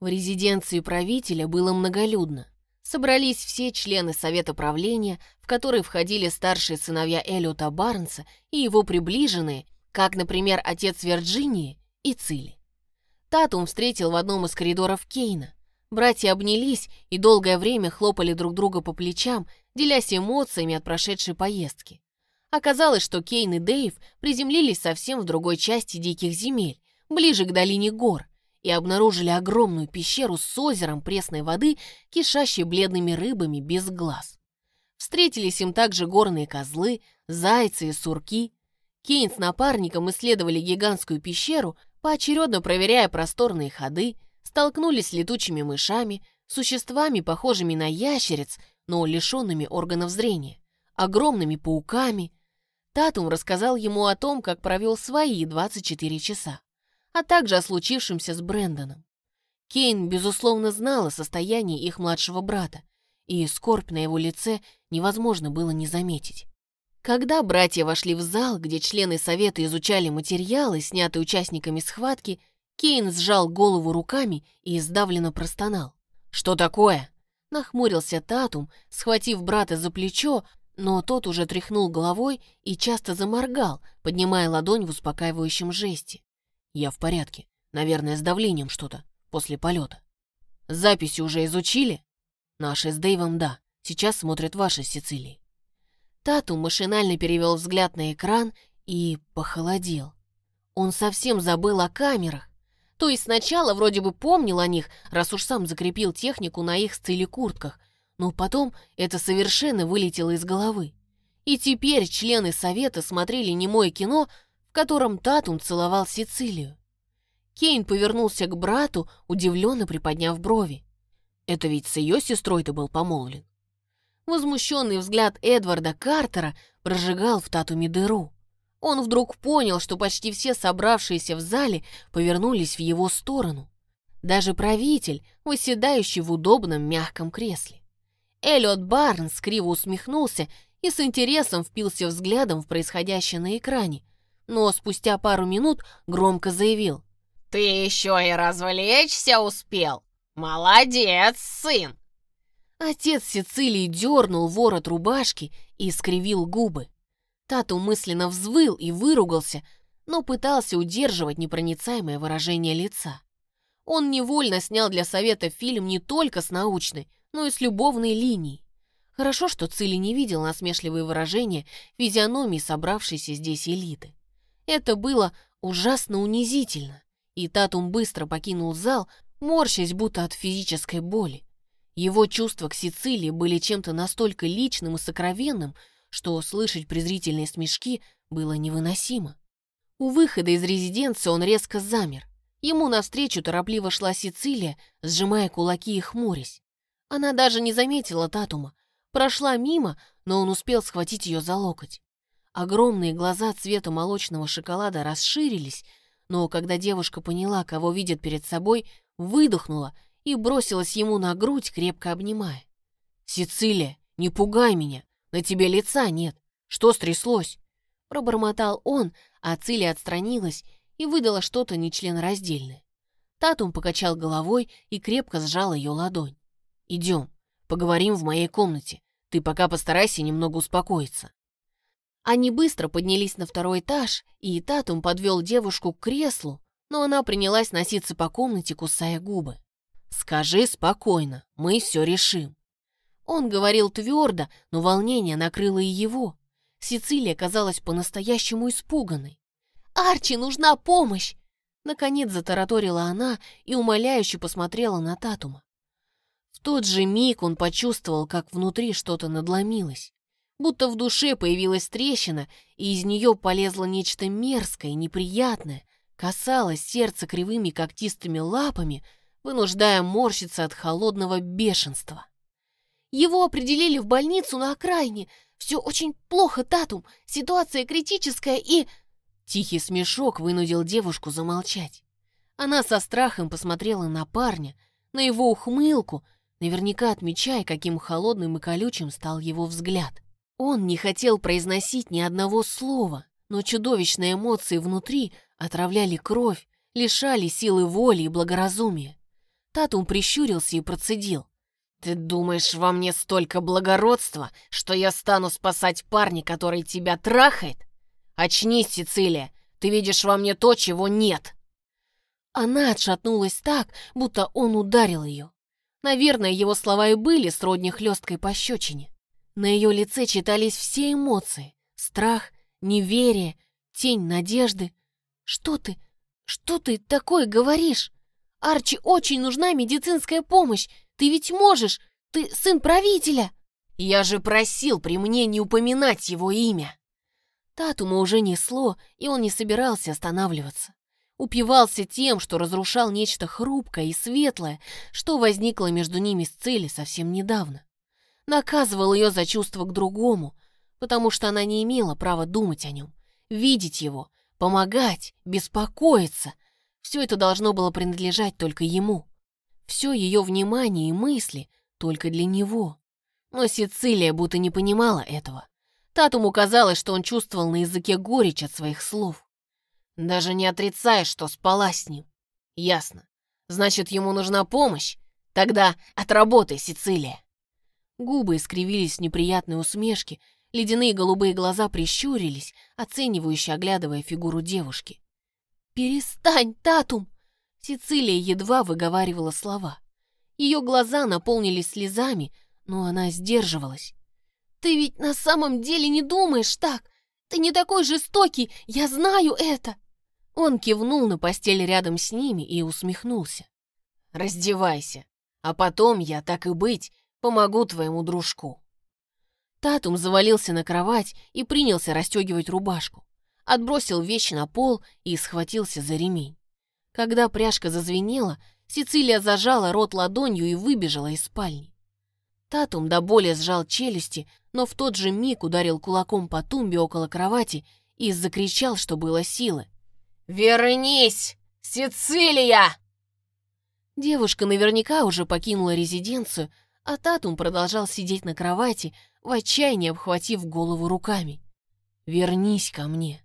В резиденции правителя было многолюдно. Собрались все члены Совета правления, в который входили старшие сыновья Эллиота Барнса и его приближенные, как, например, отец Вирджинии и Цили. Татум встретил в одном из коридоров Кейна. Братья обнялись и долгое время хлопали друг друга по плечам, делясь эмоциями от прошедшей поездки. Оказалось, что Кейн и Дэйв приземлились совсем в другой части диких земель, ближе к долине гор, и обнаружили огромную пещеру с озером пресной воды, кишащей бледными рыбами без глаз. Встретились им также горные козлы, зайцы и сурки. Кейн с напарником исследовали гигантскую пещеру, поочередно проверяя просторные ходы, столкнулись с летучими мышами, существами, похожими на ящериц, но лишенными органов зрения, огромными пауками. Татум рассказал ему о том, как провел свои 24 часа а также о случившемся с Брэндоном. Кейн, безусловно, знал о состоянии их младшего брата, и скорбь на его лице невозможно было не заметить. Когда братья вошли в зал, где члены совета изучали материалы, снятые участниками схватки, Кейн сжал голову руками и сдавленно простонал. «Что такое?» Нахмурился Татум, схватив брата за плечо, но тот уже тряхнул головой и часто заморгал, поднимая ладонь в успокаивающем жесте. Я в порядке. Наверное, с давлением что-то после полета. Записи уже изучили? Наши с Дэйвом, да. Сейчас смотрят ваши с Сицилии. Тату машинально перевел взгляд на экран и похолодел. Он совсем забыл о камерах. То есть сначала вроде бы помнил о них, раз уж сам закрепил технику на их куртках, но потом это совершенно вылетело из головы. И теперь члены совета смотрели немое кино, в котором Татум целовал Сицилию. Кейн повернулся к брату, удивленно приподняв брови. Это ведь с ее сестрой ты был помолвлен. Возмущенный взгляд Эдварда Картера прожигал в Татуме дыру. Он вдруг понял, что почти все собравшиеся в зале повернулись в его сторону. Даже правитель, выседающий в удобном мягком кресле. Эллиот Барнс криво усмехнулся и с интересом впился взглядом в происходящее на экране, но спустя пару минут громко заявил. «Ты еще и развлечься успел! Молодец, сын!» Отец Сицилии дернул ворот рубашки и скривил губы. Тату мысленно взвыл и выругался, но пытался удерживать непроницаемое выражение лица. Он невольно снял для совета фильм не только с научной, но и с любовной линией. Хорошо, что Цили не видел насмешливые выражения физиономии собравшейся здесь элиты. Это было ужасно унизительно, и Татум быстро покинул зал, морщась будто от физической боли. Его чувства к Сицилии были чем-то настолько личным и сокровенным, что слышать презрительные смешки было невыносимо. У выхода из резиденции он резко замер. Ему навстречу торопливо шла Сицилия, сжимая кулаки и хмурясь. Она даже не заметила Татума, прошла мимо, но он успел схватить ее за локоть. Огромные глаза цвета молочного шоколада расширились, но когда девушка поняла, кого видит перед собой, выдохнула и бросилась ему на грудь, крепко обнимая. «Сицилия, не пугай меня, на тебе лица нет. Что стряслось?» Пробормотал он, а Цилия отстранилась и выдала что-то нечленораздельное. Татум покачал головой и крепко сжал ее ладонь. «Идем, поговорим в моей комнате. Ты пока постарайся немного успокоиться». Они быстро поднялись на второй этаж, и Татум подвел девушку к креслу, но она принялась носиться по комнате, кусая губы. «Скажи спокойно, мы все решим». Он говорил твердо, но волнение накрыло и его. Сицилия казалась по-настоящему испуганной. «Арчи, нужна помощь!» Наконец затараторила она и умоляюще посмотрела на Татума. В тот же миг он почувствовал, как внутри что-то надломилось будто в душе появилась трещина, и из нее полезло нечто мерзкое, неприятное, касалось сердца кривыми когтистыми лапами, вынуждая морщиться от холодного бешенства. Его определили в больницу на окраине. Все очень плохо, Татум. Ситуация критическая и... Тихий смешок вынудил девушку замолчать. Она со страхом посмотрела на парня, на его ухмылку, наверняка отмечая, каким холодным и колючим стал его взгляд. Он не хотел произносить ни одного слова, но чудовищные эмоции внутри отравляли кровь, лишали силы воли и благоразумия. Татум прищурился и процедил. «Ты думаешь, во мне столько благородства, что я стану спасать парня, который тебя трахает? Очнись, Сицилия, ты видишь во мне то, чего нет!» Она отшатнулась так, будто он ударил ее. Наверное, его слова и были сродни хлесткой пощечине. На ее лице читались все эмоции. Страх, неверие, тень надежды. «Что ты? Что ты такое говоришь? Арчи очень нужна медицинская помощь. Ты ведь можешь! Ты сын правителя!» «Я же просил при мне не упоминать его имя!» Татума уже несло, и он не собирался останавливаться. Упивался тем, что разрушал нечто хрупкое и светлое, что возникло между ними с цели совсем недавно. Наказывал ее за чувство к другому, потому что она не имела права думать о нем, видеть его, помогать, беспокоиться. Все это должно было принадлежать только ему. Все ее внимание и мысли только для него. Но Сицилия будто не понимала этого. Татуму казалось, что он чувствовал на языке горечь от своих слов. Даже не отрицаешь, что спала с ним. Ясно. Значит, ему нужна помощь? Тогда отработай, Сицилия. Губы искривились в неприятной усмешке, ледяные голубые глаза прищурились, оценивающе оглядывая фигуру девушки. «Перестань, Татум!» Сицилия едва выговаривала слова. Ее глаза наполнились слезами, но она сдерживалась. «Ты ведь на самом деле не думаешь так! Ты не такой жестокий, я знаю это!» Он кивнул на постель рядом с ними и усмехнулся. «Раздевайся, а потом я, так и быть, помогу твоему дружку». Татум завалился на кровать и принялся расстегивать рубашку. Отбросил вещи на пол и схватился за ремень. Когда пряжка зазвенела, Сицилия зажала рот ладонью и выбежала из спальни. Татум до боли сжал челюсти, но в тот же миг ударил кулаком по тумбе около кровати и закричал, что было силы. «Вернись, Сицилия!» Девушка наверняка уже покинула резиденцию, а Татум продолжал сидеть на кровати, в отчаянии обхватив голову руками. «Вернись ко мне!»